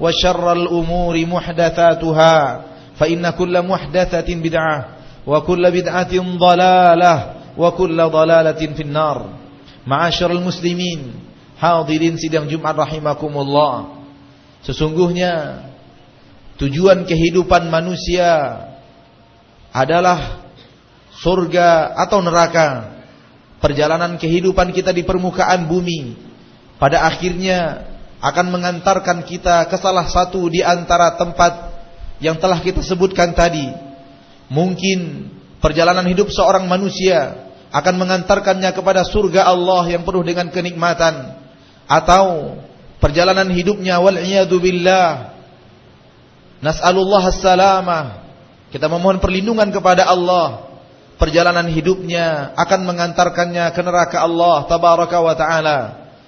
وشر الأمور محدثاتها فإن كل محدثة بدعة وكل بدعة ضلالة وكل ضلالة في النار معاشر المسلمين hadirin sidang Jumat rahimakumullah Sesungguhnya tujuan kehidupan manusia adalah surga atau neraka. Perjalanan kehidupan kita di permukaan bumi pada akhirnya akan mengantarkan kita ke salah satu di antara tempat yang telah kita sebutkan tadi. Mungkin perjalanan hidup seorang manusia akan mengantarkannya kepada surga Allah yang penuh dengan kenikmatan. Atau perjalanan hidupnya wal billah nas'alullah as-salamah. Kita memohon perlindungan kepada Allah. Perjalanan hidupnya akan mengantarkannya ke neraka Allah tabaraka wa taala.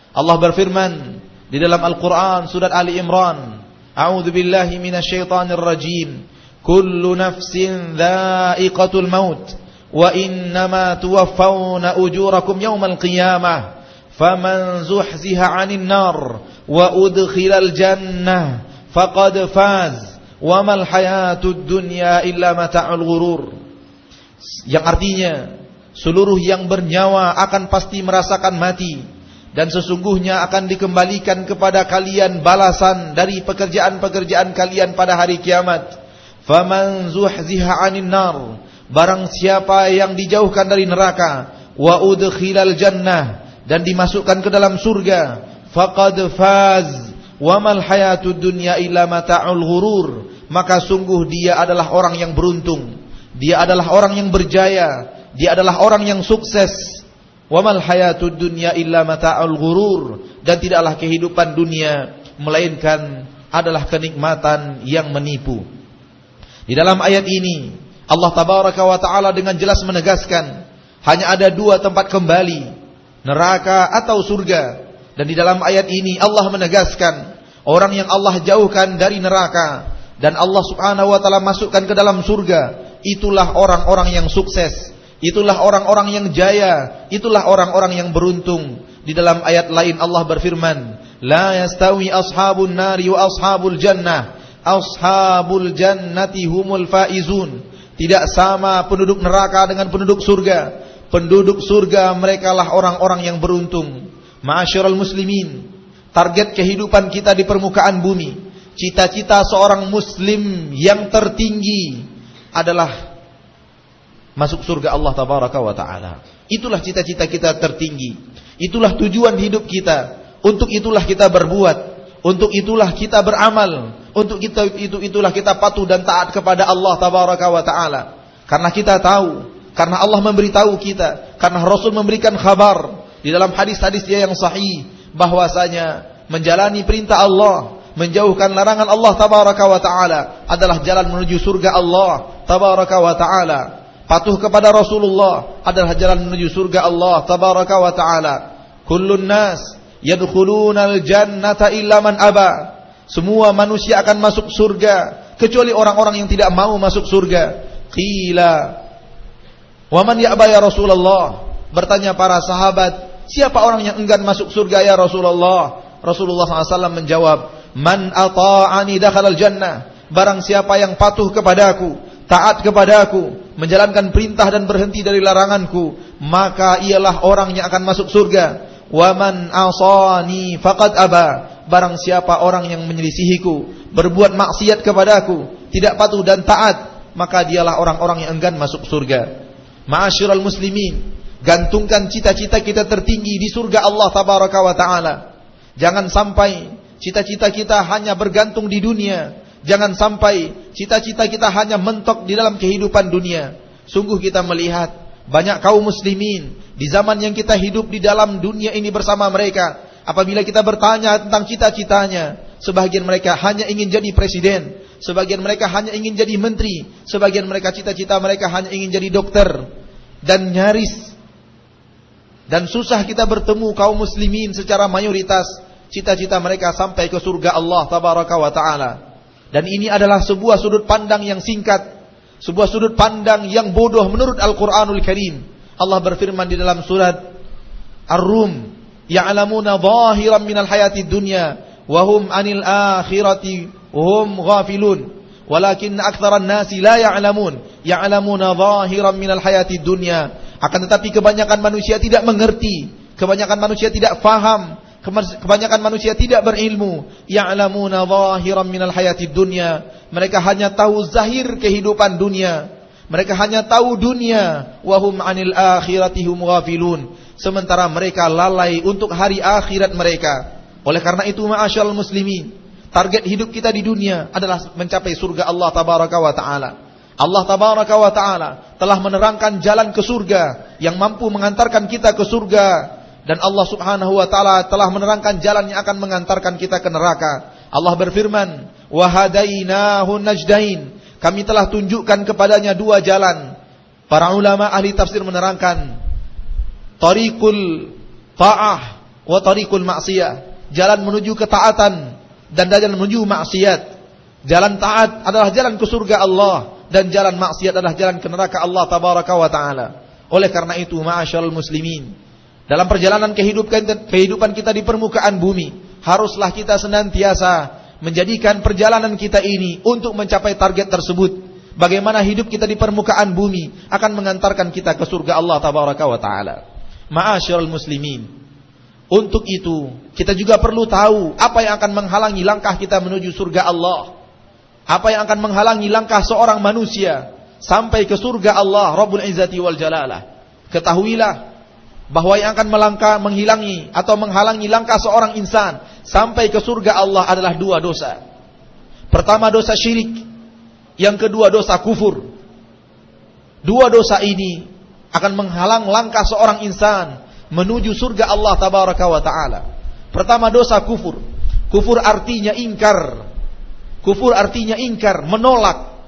Allah berfirman di dalam Al-Quran surat Ali Imran. A'udhu billahi minasyaitanir rajim. Kullu nafsin dha'iqatul maut Wa innama tuwaffawna ujurakum yawmal qiyamah. Faman zuhziha anin nar Wa udkhilal jannah Faqad faz. Wa mal hayatud dunya illa mata'ul Yang artinya Seluruh yang bernyawa akan pasti merasakan mati dan sesungguhnya akan dikembalikan kepada kalian balasan dari pekerjaan-pekerjaan kalian pada hari kiamat. Faman zuhziha 'anil nar, barang siapa yang dijauhkan dari neraka, wa udkhilal jannah dan dimasukkan ke dalam surga, faqad faz. Wa mal hayatud dunya illa mata'ul ghurur, maka sungguh dia adalah orang yang beruntung. Dia adalah orang yang berjaya, dia adalah orang yang sukses Wamal hayatud dunya illa mata'ul ghurur dan tidaklah kehidupan dunia melainkan adalah kenikmatan yang menipu. Di dalam ayat ini Allah tabaraka wa taala dengan jelas menegaskan hanya ada dua tempat kembali, neraka atau surga. Dan di dalam ayat ini Allah menegaskan orang yang Allah jauhkan dari neraka dan Allah Subhanahu wa taala masukkan ke dalam surga, itulah orang-orang yang sukses Itulah orang-orang yang jaya, itulah orang-orang yang beruntung. Di dalam ayat lain Allah berfirman, "La yastawi ashabun nari wa ashabul jannah. Ashabul jannati humul faizun." Tidak sama penduduk neraka dengan penduduk surga. Penduduk surga merekalah orang-orang yang beruntung. Ma'asyiral muslimin, target kehidupan kita di permukaan bumi, cita-cita seorang muslim yang tertinggi adalah masuk surga Allah tabaraka wa taala. Itulah cita-cita kita tertinggi. Itulah tujuan hidup kita. Untuk itulah kita berbuat, untuk itulah kita beramal, untuk kita itu itulah kita patuh dan taat kepada Allah tabaraka wa taala. Karena kita tahu, karena Allah memberitahu kita, karena Rasul memberikan kabar di dalam hadis-hadis dia yang sahih bahwasanya menjalani perintah Allah, menjauhkan larangan Allah tabaraka wa taala adalah jalan menuju surga Allah tabaraka wa taala. Patuh kepada Rasulullah adalah jalan menuju surga Allah tabaraka wa taala. Kullun nas yadkhulunal jannata illa man aba. Semua manusia akan masuk surga, kecuali orang-orang yang tidak mau masuk surga. Qila Wa man ya'ba ya Rasulullah? Bertanya para sahabat, siapa orang yang enggan masuk surga ya Rasulullah? Rasulullah SAW menjawab, Man ata'ani dakhalal jannah. Barang siapa yang patuh kepadaku, taat kepadaku, menjalankan perintah dan berhenti dari laranganku, maka ialah orang yang akan masuk surga. Wa man asani faqad aba. Barang siapa orang yang menyelisihiku, berbuat maksiat kepadaku, tidak patuh dan taat, maka dialah orang-orang yang enggan masuk surga. Ma'asyiral muslimin, gantungkan cita-cita kita tertinggi di surga Allah tabaraka wa taala. Jangan sampai cita-cita kita hanya bergantung di dunia. Jangan sampai cita-cita kita hanya mentok di dalam kehidupan dunia. Sungguh kita melihat banyak kaum muslimin di zaman yang kita hidup di dalam dunia ini bersama mereka. Apabila kita bertanya tentang cita-citanya, sebagian mereka hanya ingin jadi presiden, sebagian mereka hanya ingin jadi menteri, sebagian mereka cita-cita mereka hanya ingin jadi dokter. Dan nyaris dan susah kita bertemu kaum muslimin secara mayoritas cita-cita mereka sampai ke surga Allah tabaraka wa taala. Dan ini adalah sebuah sudut pandang yang singkat, sebuah sudut pandang yang bodoh menurut Al-Qur'anul Karim. Allah berfirman di dalam surat Ar-Rum, "Ya'lamuna zahiran minal hayati dunya wa hum 'anil akhirati hum ghafilun." Walakin aktsaran nasi la ya'lamun, ya'lamuna zahiran minal hayati dunya. Akan tetapi kebanyakan manusia tidak mengerti, kebanyakan manusia tidak faham, kebanyakan manusia tidak berilmu. Ya'lamuna zahiran minal hayati dunya. Mereka hanya tahu zahir kehidupan dunia. Mereka hanya tahu dunia, wahum anil akhirati hum ghafilun. Sementara mereka lalai untuk hari akhirat mereka. Oleh karena itu ma'asyal muslimin, target hidup kita di dunia adalah mencapai surga Allah tabaraka wa taala. Allah tabaraka wa taala telah menerangkan jalan ke surga yang mampu mengantarkan kita ke surga dan Allah Subhanahu wa taala telah menerangkan jalan yang akan mengantarkan kita ke neraka. Allah berfirman, "Wa hadainahu najdain." Kami telah tunjukkan kepadanya dua jalan. Para ulama ahli tafsir menerangkan tariqul ta'ah wa tariqul ma'siyah. Jalan menuju ketaatan dan jalan menuju maksiat. Jalan taat adalah jalan ke surga Allah dan jalan maksiat adalah jalan ke neraka Allah tabaraka wa taala. Oleh karena itu, ma'asyiral muslimin, dalam perjalanan kehidupan kita di permukaan bumi, haruslah kita senantiasa menjadikan perjalanan kita ini untuk mencapai target tersebut. Bagaimana hidup kita di permukaan bumi akan mengantarkan kita ke surga Allah tabaraka wa taala. Ma'asyiral muslimin. Untuk itu, kita juga perlu tahu apa yang akan menghalangi langkah kita menuju surga Allah. Apa yang akan menghalangi langkah seorang manusia sampai ke surga Allah Rabbul Izzati wal Jalalah. Ketahuilah bahwa yang akan melangkah menghilangi atau menghalangi langkah seorang insan sampai ke surga Allah adalah dua dosa. Pertama dosa syirik, yang kedua dosa kufur. Dua dosa ini akan menghalang langkah seorang insan menuju surga Allah tabaraka wa taala. Pertama dosa kufur. Kufur artinya ingkar. Kufur artinya ingkar, menolak.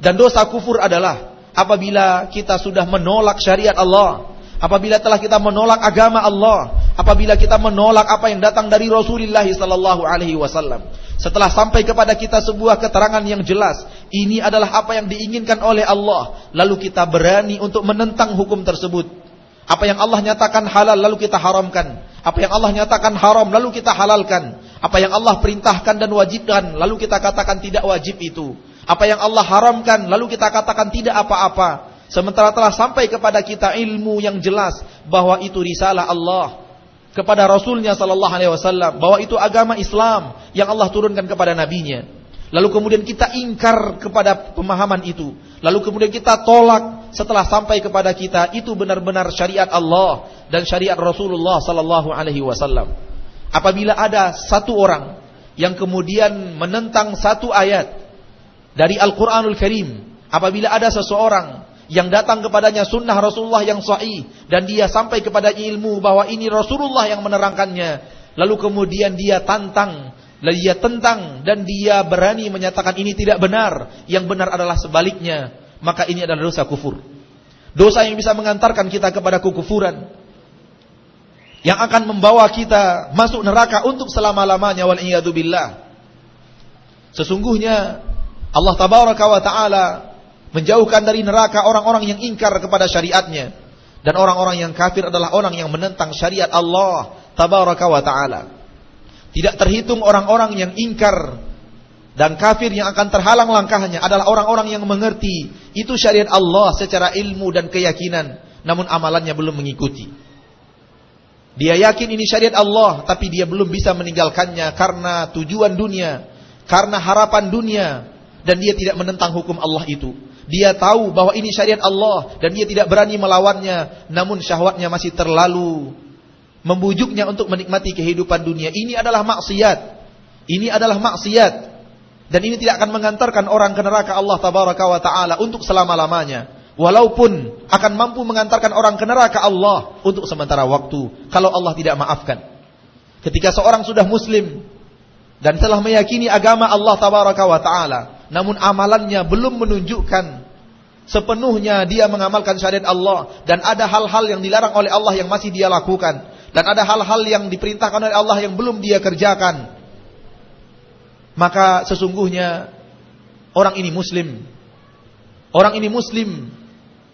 Dan dosa kufur adalah apabila kita sudah menolak syariat Allah, apabila telah kita menolak agama Allah, apabila kita menolak apa yang datang dari Rasulullah sallallahu alaihi wasallam. Setelah sampai kepada kita sebuah keterangan yang jelas, ini adalah apa yang diinginkan oleh Allah, lalu kita berani untuk menentang hukum tersebut. Apa yang Allah nyatakan halal lalu kita haramkan. Apa yang Allah nyatakan haram lalu kita halalkan. Apa yang Allah perintahkan dan wajibkan lalu kita katakan tidak wajib itu. Apa yang Allah haramkan lalu kita katakan tidak apa-apa. Sementara telah sampai kepada kita ilmu yang jelas bahwa itu risalah Allah kepada Rasulnya Sallallahu Alaihi Wasallam bahwa itu agama Islam yang Allah turunkan kepada nabinya. Lalu kemudian kita ingkar kepada pemahaman itu. Lalu kemudian kita tolak setelah sampai kepada kita itu benar-benar syariat Allah dan syariat Rasulullah Sallallahu Alaihi Wasallam. Apabila ada satu orang yang kemudian menentang satu ayat dari Al-Quranul Karim, apabila ada seseorang yang datang kepadanya sunnah Rasulullah yang sahih dan dia sampai kepada ilmu bahwa ini Rasulullah yang menerangkannya. Lalu kemudian dia tantang lalu dia tentang dan dia berani menyatakan ini tidak benar yang benar adalah sebaliknya maka ini adalah dosa kufur. Dosa yang bisa mengantarkan kita kepada kekufuran yang akan membawa kita masuk neraka untuk selama-lamanya wal billah. Sesungguhnya Allah tabaraka wa taala menjauhkan dari neraka orang-orang yang ingkar kepada syariatnya dan orang-orang yang kafir adalah orang yang menentang syariat Allah tabaraka wa taala. Tidak terhitung orang-orang yang ingkar dan kafir yang akan terhalang langkahnya adalah orang-orang yang mengerti itu syariat Allah secara ilmu dan keyakinan namun amalannya belum mengikuti. Dia yakin ini syariat Allah tapi dia belum bisa meninggalkannya karena tujuan dunia, karena harapan dunia dan dia tidak menentang hukum Allah itu. Dia tahu bahwa ini syariat Allah dan dia tidak berani melawannya, namun syahwatnya masih terlalu membujuknya untuk menikmati kehidupan dunia. Ini adalah maksiat. Ini adalah maksiat. Dan ini tidak akan mengantarkan orang ke neraka Allah tabaraka wa taala untuk selama-lamanya. Walaupun akan mampu mengantarkan orang ke neraka Allah untuk sementara waktu kalau Allah tidak maafkan. Ketika seorang sudah muslim dan telah meyakini agama Allah tabaraka wa taala, namun amalannya belum menunjukkan sepenuhnya dia mengamalkan syariat Allah. Dan ada hal-hal yang dilarang oleh Allah yang masih dia lakukan. Dan ada hal-hal yang diperintahkan oleh Allah yang belum dia kerjakan. Maka sesungguhnya orang ini muslim. Orang ini muslim.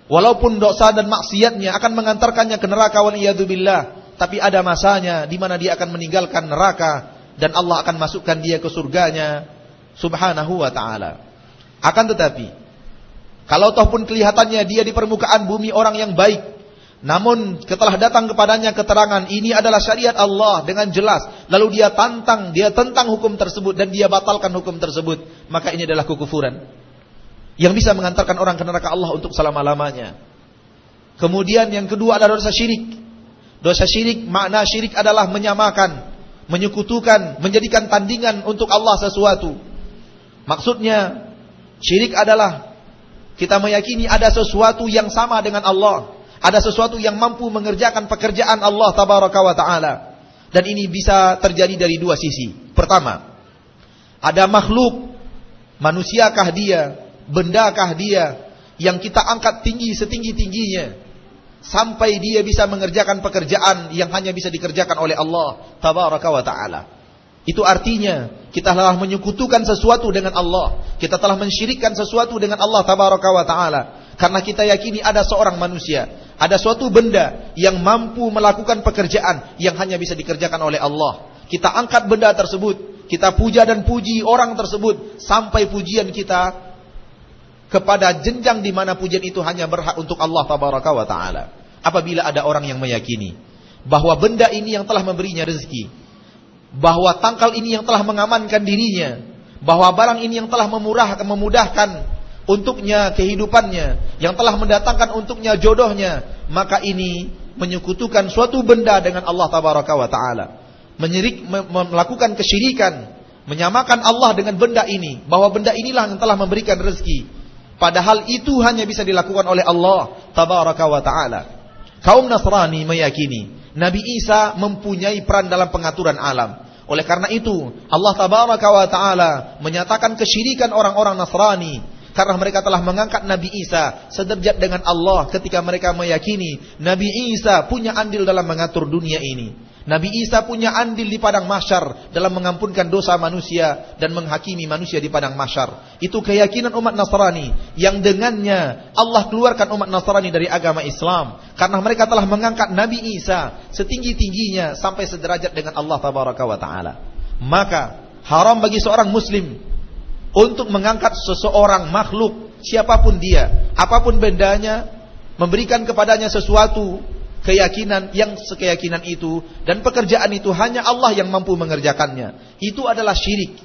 Walaupun dosa dan maksiatnya akan mengantarkannya ke neraka wal billah, tapi ada masanya di mana dia akan meninggalkan neraka. Dan Allah akan masukkan dia ke surganya subhanahu wa ta'ala. Akan tetapi, kalau toh pun kelihatannya dia di permukaan bumi orang yang baik, namun setelah datang kepadanya keterangan ini adalah syariat Allah dengan jelas, lalu dia tantang, dia tentang hukum tersebut dan dia batalkan hukum tersebut, maka ini adalah kekufuran. Yang bisa mengantarkan orang ke neraka Allah untuk selama-lamanya. Kemudian yang kedua adalah dosa syirik. Dosa syirik, makna syirik adalah menyamakan, menyekutukan, menjadikan tandingan untuk Allah sesuatu. Maksudnya syirik adalah kita meyakini ada sesuatu yang sama dengan Allah, ada sesuatu yang mampu mengerjakan pekerjaan Allah tabaraka wa taala. Dan ini bisa terjadi dari dua sisi. Pertama, ada makhluk manusiakah dia, bendakah dia yang kita angkat tinggi setinggi-tingginya sampai dia bisa mengerjakan pekerjaan yang hanya bisa dikerjakan oleh Allah tabaraka wa taala. Itu artinya kita telah menyekutukan sesuatu dengan Allah. Kita telah mensyirikkan sesuatu dengan Allah tabaraka wa taala. Karena kita yakini ada seorang manusia, ada suatu benda yang mampu melakukan pekerjaan yang hanya bisa dikerjakan oleh Allah. Kita angkat benda tersebut, kita puja dan puji orang tersebut sampai pujian kita kepada jenjang di mana pujian itu hanya berhak untuk Allah tabaraka wa taala. Apabila ada orang yang meyakini bahwa benda ini yang telah memberinya rezeki, bahwa tangkal ini yang telah mengamankan dirinya, bahwa barang ini yang telah memurahkan, memudahkan untuknya kehidupannya, yang telah mendatangkan untuknya jodohnya, maka ini menyekutukan suatu benda dengan Allah tabaraka wa taala. Menyirik melakukan kesyirikan, menyamakan Allah dengan benda ini, bahwa benda inilah yang telah memberikan rezeki. Padahal itu hanya bisa dilakukan oleh Allah tabaraka wa taala. Kaum Nasrani meyakini Nabi Isa mempunyai peran dalam pengaturan alam. Oleh karena itu, Allah tabaraka wa taala menyatakan kesyirikan orang-orang Nasrani karena mereka telah mengangkat Nabi Isa sederajat dengan Allah ketika mereka meyakini Nabi Isa punya andil dalam mengatur dunia ini. Nabi Isa punya andil di padang masyar dalam mengampunkan dosa manusia dan menghakimi manusia di padang masyar. Itu keyakinan umat Nasrani yang dengannya Allah keluarkan umat Nasrani dari agama Islam karena mereka telah mengangkat Nabi Isa setinggi-tingginya sampai sederajat dengan Allah tabaraka wa taala. Maka haram bagi seorang muslim untuk mengangkat seseorang makhluk siapa pun dia, apa pun bendanya, memberikan kepadanya sesuatu keyakinan yang sekeyakinan itu dan pekerjaan itu hanya Allah yang mampu mengerjakannya. Itu adalah syirik.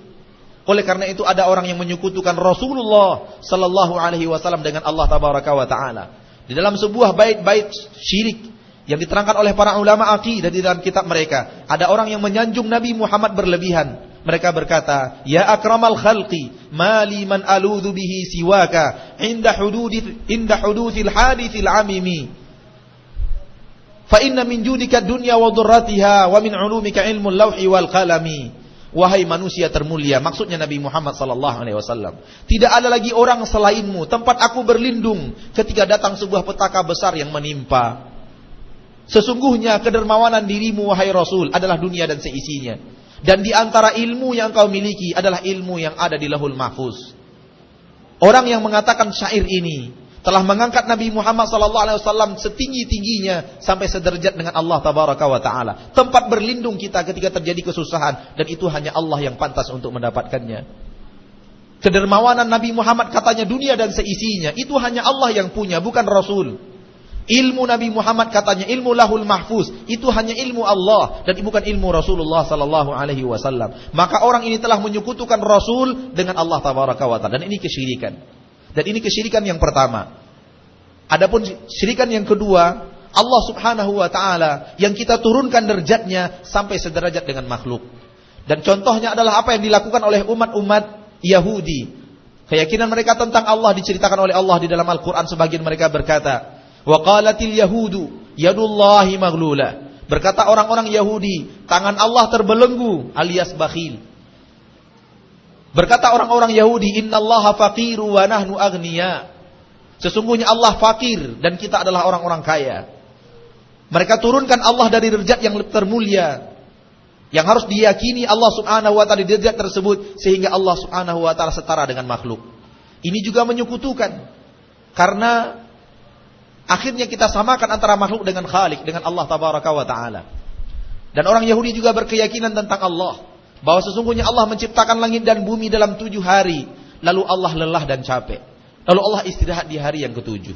Oleh karena itu ada orang yang menyekutukan Rasulullah sallallahu alaihi wasallam dengan Allah tabaraka wa taala. Di dalam sebuah bait-bait syirik yang diterangkan oleh para ulama akidah di dalam kitab mereka, ada orang yang menyanjung Nabi Muhammad berlebihan. Mereka berkata, "Ya akramal khalqi, mali man aludhu bihi siwaka inda hududi inda hududil hadithil amimi." Fa inna min judika dunya wa dhurratiha wa min ulumika ilmul lauhi wal qalami. Wahai manusia termulia, maksudnya Nabi Muhammad sallallahu alaihi wasallam. Tidak ada lagi orang selainmu, tempat aku berlindung ketika datang sebuah petaka besar yang menimpa. Sesungguhnya kedermawanan dirimu wahai Rasul adalah dunia dan seisinya. Dan di antara ilmu yang kau miliki adalah ilmu yang ada di Lahul Mahfuz. Orang yang mengatakan syair ini telah mengangkat Nabi Muhammad sallallahu alaihi wasallam setinggi-tingginya sampai sederajat dengan Allah tabaraka wa taala. Tempat berlindung kita ketika terjadi kesusahan dan itu hanya Allah yang pantas untuk mendapatkannya. Kedermawanan Nabi Muhammad katanya dunia dan seisinya itu hanya Allah yang punya bukan Rasul. Ilmu Nabi Muhammad katanya ilmu lahul mahfuz itu hanya ilmu Allah dan bukan ilmu Rasulullah sallallahu alaihi wasallam. Maka orang ini telah menyekutukan Rasul dengan Allah tabaraka wa taala dan ini kesyirikan. Dan ini kesyirikan yang pertama. Adapun syirikan yang kedua, Allah Subhanahu wa taala yang kita turunkan derajatnya sampai sederajat dengan makhluk. Dan contohnya adalah apa yang dilakukan oleh umat-umat Yahudi. Keyakinan mereka tentang Allah diceritakan oleh Allah di dalam Al-Qur'an sebagian mereka berkata, "Wa qalatil yahudu yadullahi maghlula." Berkata orang-orang Yahudi, tangan Allah terbelenggu alias bakhil. Berkata orang-orang Yahudi, "Innallaha faqiru wa nahnu agniya." Sesungguhnya Allah fakir dan kita adalah orang-orang kaya. Mereka turunkan Allah dari derajat yang termulia. Yang harus diyakini Allah Subhanahu wa taala di derajat tersebut sehingga Allah Subhanahu wa taala setara dengan makhluk. Ini juga menyekutukan. Karena akhirnya kita samakan antara makhluk dengan Khalik dengan Allah tabaraka wa taala. Dan orang Yahudi juga berkeyakinan tentang Allah bahwa sesungguhnya Allah menciptakan langit dan bumi dalam tujuh hari, lalu Allah lelah dan capek, lalu Allah istirahat di hari yang ketujuh.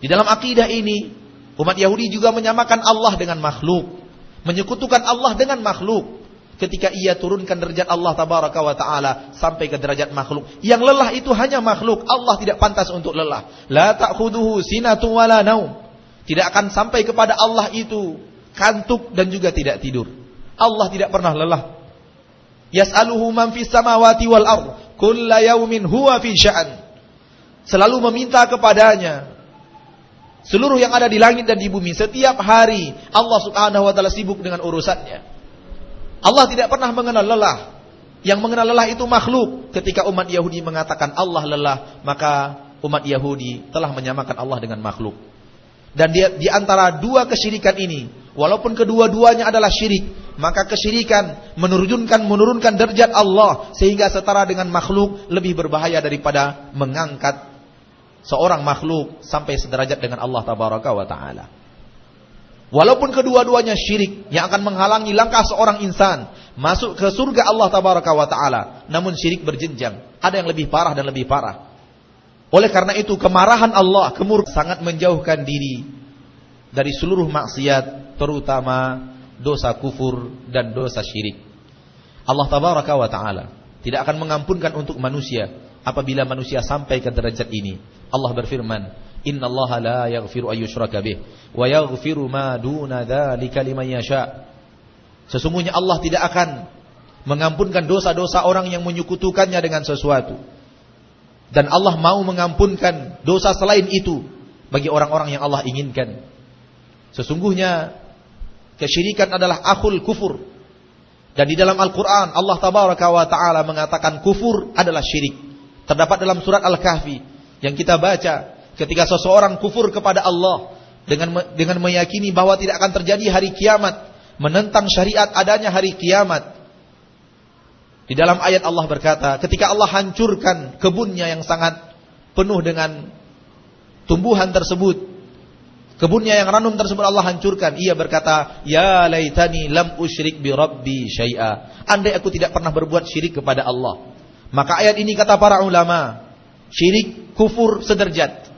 Di dalam akidah ini, umat Yahudi juga menyamakan Allah dengan makhluk, menyekutukan Allah dengan makhluk. Ketika ia turunkan derajat Allah tabaraka wa taala sampai ke derajat makhluk. Yang lelah itu hanya makhluk. Allah tidak pantas untuk lelah. La ta'khuduhu sinatu wala naum. Tidak akan sampai kepada Allah itu kantuk dan juga tidak tidur. Allah tidak pernah lelah. Yas'aluhu man fis samawati wal ard. Kulla yaumin huwa fi sya'an. Selalu meminta kepadanya seluruh yang ada di langit dan di bumi setiap hari Allah Subhanahu wa taala sibuk dengan urusannya. Allah tidak pernah mengenal lelah. Yang mengenal lelah itu makhluk. Ketika umat Yahudi mengatakan Allah lelah, maka umat Yahudi telah menyamakan Allah dengan makhluk. Dan di, di antara dua kesyirikan ini, walaupun kedua-duanya adalah syirik, maka kesyirikan menurunkan menurunkan derajat Allah sehingga setara dengan makhluk lebih berbahaya daripada mengangkat seorang makhluk sampai sederajat dengan Allah tabaraka wa taala. Walaupun kedua-duanya syirik yang akan menghalangi langkah seorang insan masuk ke surga Allah tabaraka wa taala, namun syirik berjenjang, ada yang lebih parah dan lebih parah. Oleh karena itu kemarahan Allah, kemur sangat menjauhkan diri dari seluruh maksiat, terutama dosa kufur dan dosa syirik. Allah tabaraka wa taala tidak akan mengampunkan untuk manusia apabila manusia sampai ke derajat ini. Allah berfirman, "Inna Allah la yaghfiru an yushraka bih wa yaghfiru ma duna dzalika liman yasha." Sesungguhnya Allah tidak akan mengampunkan dosa-dosa orang yang menyekutukannya dengan sesuatu. Dan Allah mau mengampunkan dosa selain itu bagi orang-orang yang Allah inginkan. Sesungguhnya Kesyirikan adalah akhul kufur. Dan di dalam Al-Quran Allah tabaraka wa ta'ala mengatakan kufur adalah syirik. Terdapat dalam surat Al-Kahfi yang kita baca ketika seseorang kufur kepada Allah dengan dengan meyakini bahwa tidak akan terjadi hari kiamat, menentang syariat adanya hari kiamat. Di dalam ayat Allah berkata, ketika Allah hancurkan kebunnya yang sangat penuh dengan tumbuhan tersebut, Kebunnya yang ranum tersebut Allah hancurkan. Ia berkata, "Ya laitani lam usyrik bi rabbi syai'a." Andai aku tidak pernah berbuat syirik kepada Allah. Maka ayat ini kata para ulama, syirik kufur sederjat.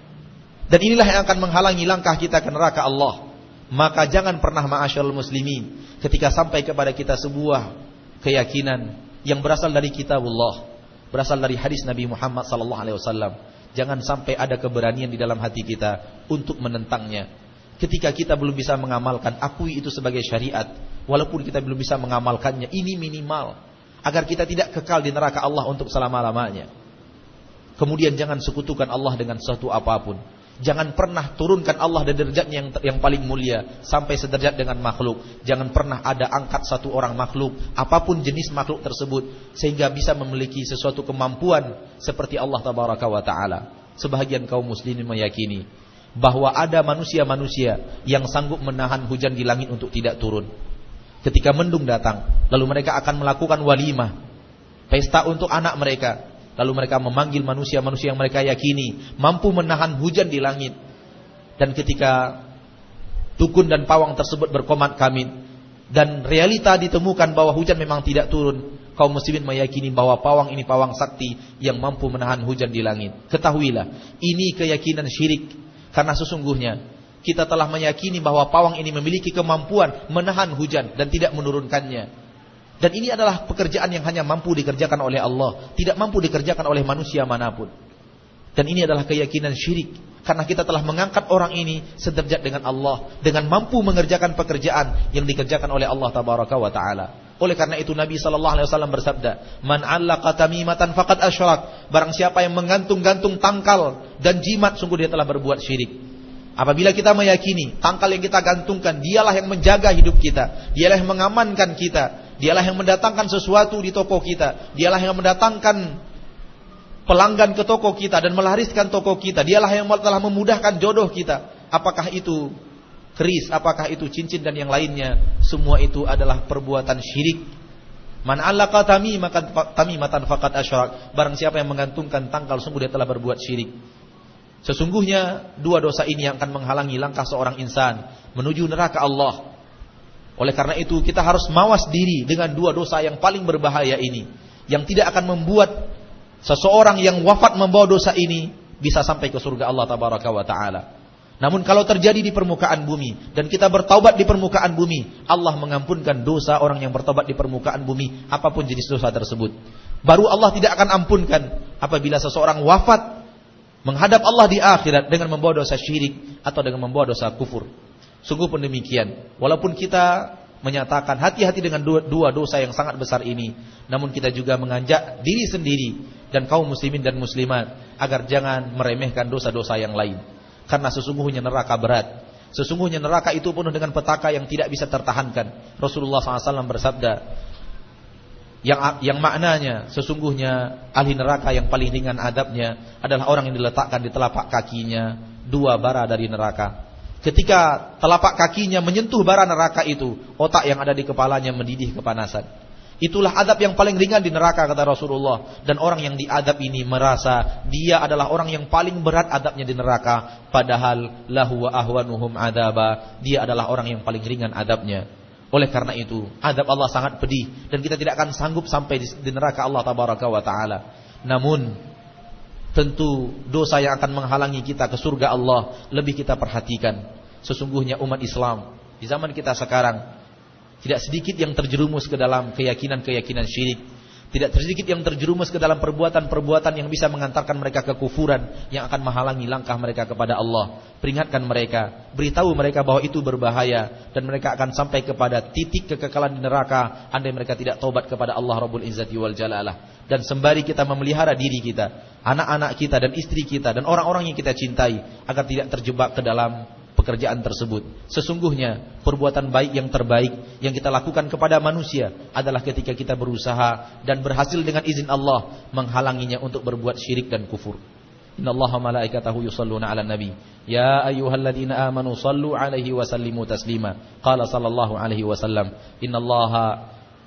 Dan inilah yang akan menghalangi langkah kita ke neraka Allah. Maka jangan pernah ma'asyarul muslimin ketika sampai kepada kita sebuah keyakinan yang berasal dari kitabullah, berasal dari hadis Nabi Muhammad sallallahu alaihi wasallam Jangan sampai ada keberanian di dalam hati kita untuk menentangnya. Ketika kita belum bisa mengamalkan, akui itu sebagai syariat. Walaupun kita belum bisa mengamalkannya, ini minimal. Agar kita tidak kekal di neraka Allah untuk selama-lamanya. Kemudian jangan sekutukan Allah dengan sesuatu apa pun. Jangan pernah turunkan Allah dari derajatnya yang, yang paling mulia sampai sederajat dengan makhluk. Jangan pernah ada angkat satu orang makhluk, apa pun jenis makhluk tersebut sehingga bisa memiliki sesuatu kemampuan seperti Allah tabaraka wa taala. Sebahagian kaum muslimin meyakini bahwa ada manusia-manusia yang sanggup menahan hujan di langit untuk tidak turun. Ketika mendung datang, lalu mereka akan melakukan walimah, pesta untuk anak mereka. Lalu mereka memanggil manusia-manusia yang mereka yakini mampu menahan hujan di langit. Dan ketika dukun dan pawang tersebut berkomat kamit dan realita ditemukan bahwa hujan memang tidak turun, kaum muslimin meyakini bahwa pawang ini pawang sakti yang mampu menahan hujan di langit. Ketahuilah, ini keyakinan syirik karena sesungguhnya kita telah meyakini bahwa pawang ini memiliki kemampuan menahan hujan dan tidak menurunkannya. Dan ini adalah pekerjaan yang hanya mampu dikerjakan oleh Allah, tidak mampu dikerjakan oleh manusia mana pun. Dan ini adalah keyakinan syirik karena kita telah mengangkat orang ini sederajat dengan Allah dengan mampu mengerjakan pekerjaan yang dikerjakan oleh Allah tabaraka wa taala. Oleh karena itu Nabi wasallam bersabda, "Man 'allaqa tamimatan faqad asyrak." Barang siapa yang menggantung-gantung tangkal dan jimat sungguh dia telah berbuat syirik. Apabila kita meyakini tangkal yang kita gantungkan dialah yang menjaga hidup kita, dialah yang mengamankan kita, Dialah yang mendatangkan sesuatu di toko kita. Dialah yang mendatangkan pelanggan ke toko kita dan melariskan toko kita. Dialah yang telah memudahkan jodoh kita. Apakah itu keris, apakah itu cincin dan yang lainnya. Semua itu adalah perbuatan syirik. Man allaqa tamimatan tamimatan faqad asyrak. Barang siapa yang menggantungkan tangkal sungguh dia telah berbuat syirik. Sesungguhnya dua dosa ini yang akan menghalangi langkah seorang insan menuju neraka Allah. Oleh karena itu kita harus mawas diri dengan dua dosa yang paling berbahaya ini. Yang tidak akan membuat seseorang yang wafat membawa dosa ini bisa sampai ke surga Allah tabaraka wa taala. Namun kalau terjadi di permukaan bumi dan kita bertaubat di permukaan bumi, Allah mengampunkan dosa orang yang bertobat di permukaan bumi apa pun jenis dosa tersebut. Baru Allah tidak akan ampunkan apabila seseorang wafat menghadap Allah di akhirat dengan membawa dosa syirik atau dengan membawa dosa kufur. Sungguh pun demikian. Walaupun kita menyatakan hati-hati dengan dua, dua dosa yang sangat besar ini, namun kita juga mengajak diri sendiri dan kaum muslimin dan muslimat agar jangan meremehkan dosa-dosa yang lain. Karena sesungguhnya neraka berat. Sesungguhnya neraka itu penuh dengan petaka yang tidak bisa tertahankan. Rasulullah SAW bersabda, yang yang maknanya sesungguhnya ahli neraka yang paling ringan adabnya adalah orang yang diletakkan di telapak kakinya dua bara dari neraka Ketika telapak kakinya menyentuh bara neraka itu, otak yang ada di kepalanya mendidih kepanasan. Itulah adab yang paling ringan di neraka kata Rasulullah. Dan orang yang diadab ini merasa dia adalah orang yang paling berat adabnya di neraka. Padahal lahu wa ahwanuhum adaba. Dia adalah orang yang paling ringan adabnya. Oleh karena itu, adab Allah sangat pedih. Dan kita tidak akan sanggup sampai di neraka Allah tabaraka wa ta'ala. Namun, tentu dosa yang akan menghalangi kita ke surga Allah lebih kita perhatikan. Sesungguhnya umat Islam di zaman kita sekarang tidak sedikit yang terjerumus ke dalam keyakinan-keyakinan syirik. Tidak sedikit yang terjerumus ke dalam perbuatan-perbuatan yang bisa mengantarkan mereka ke kufuran yang akan menghalangi langkah mereka kepada Allah. Peringatkan mereka, beritahu mereka bahwa itu berbahaya dan mereka akan sampai kepada titik kekekalan di neraka andai mereka tidak taubat kepada Allah Rabbul Izzati wal Jalalah dan sembari kita memelihara diri kita, anak-anak kita dan istri kita dan orang-orang yang kita cintai agar tidak terjebak ke dalam pekerjaan tersebut. Sesungguhnya perbuatan baik yang terbaik yang kita lakukan kepada manusia adalah ketika kita berusaha dan berhasil dengan izin Allah menghalanginya untuk berbuat syirik dan kufur. Inna Allah malaikatahu yusalluna ala nabi. Ya ayyuhalladzina amanu sallu alaihi wa sallimu taslima. Qala sallallahu alaihi wasallam. Inna Allah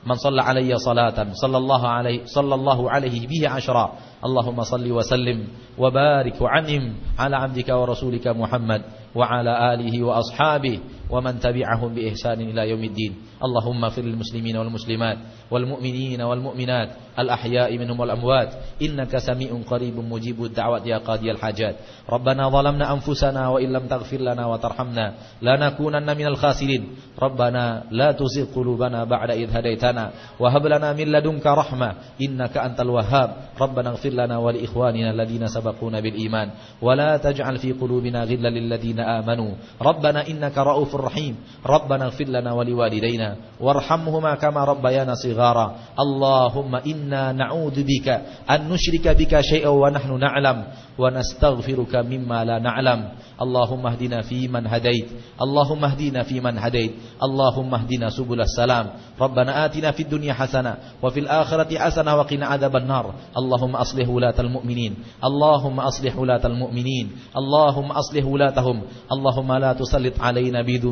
man salla alayya salatan sallallahu alaihi sallallahu alaihi bihi ashra. Allahumma salli wa sallim wa barik wa anim ala abdika wa rasulika Muhammad وعلى آله وأصحابه ومن تبعهم بإحسان إلى يوم الدين. اللهم اغفر للمسلمين والمسلمات والمؤمنين والمؤمنات الأحياء منهم والأموات. إنك سميع قريب مجيب الدعوات يا قاضي الحاجات. ربنا ظلمنا أنفسنا وإن لم تغفر لنا وترحمنا لنكونن من الخاسرين. ربنا لا تزغ قلوبنا بعد إذ هديتنا وهب لنا من لدنك رحمة. إنك أنت الوهاب. ربنا اغفر لنا ولإخواننا الذين سبقونا بالإيمان. ولا تجعل في قلوبنا غلا للذين آمنوا. ربنا إنك رؤوف رحيم ربنا اغفر لنا ولوالدينا وارحمهما كما ربيانا صغارا. اللهم إنا نعوذ بك أن نشرك بك شيئا ونحن نعلم ونستغفرك مما لا نعلم. اللهم اهدنا فيمن هديت. اللهم اهدنا فيمن هديت. اللهم اهدنا سبل السلام. ربنا آتنا في الدنيا حسنة وفي الآخرة حسنة وقنا عذاب النار. اللهم أصلح ولاة المؤمنين. اللهم أصلح ولاة المؤمنين. اللهم أصلح ولاتهم. اللهم لا تسلط علينا بذنوبنا.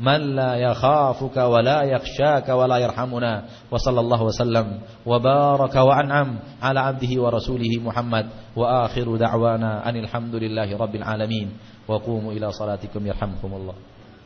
من لا يخافك ولا يخشاك ولا يرحمنا. وصلى الله وسلم وبارك وأنعم على عبده ورسوله محمد. وآخر دعوانا أن الحمد لله رب العالمين. وقوموا إلى صلاتكم يرحمكم الله.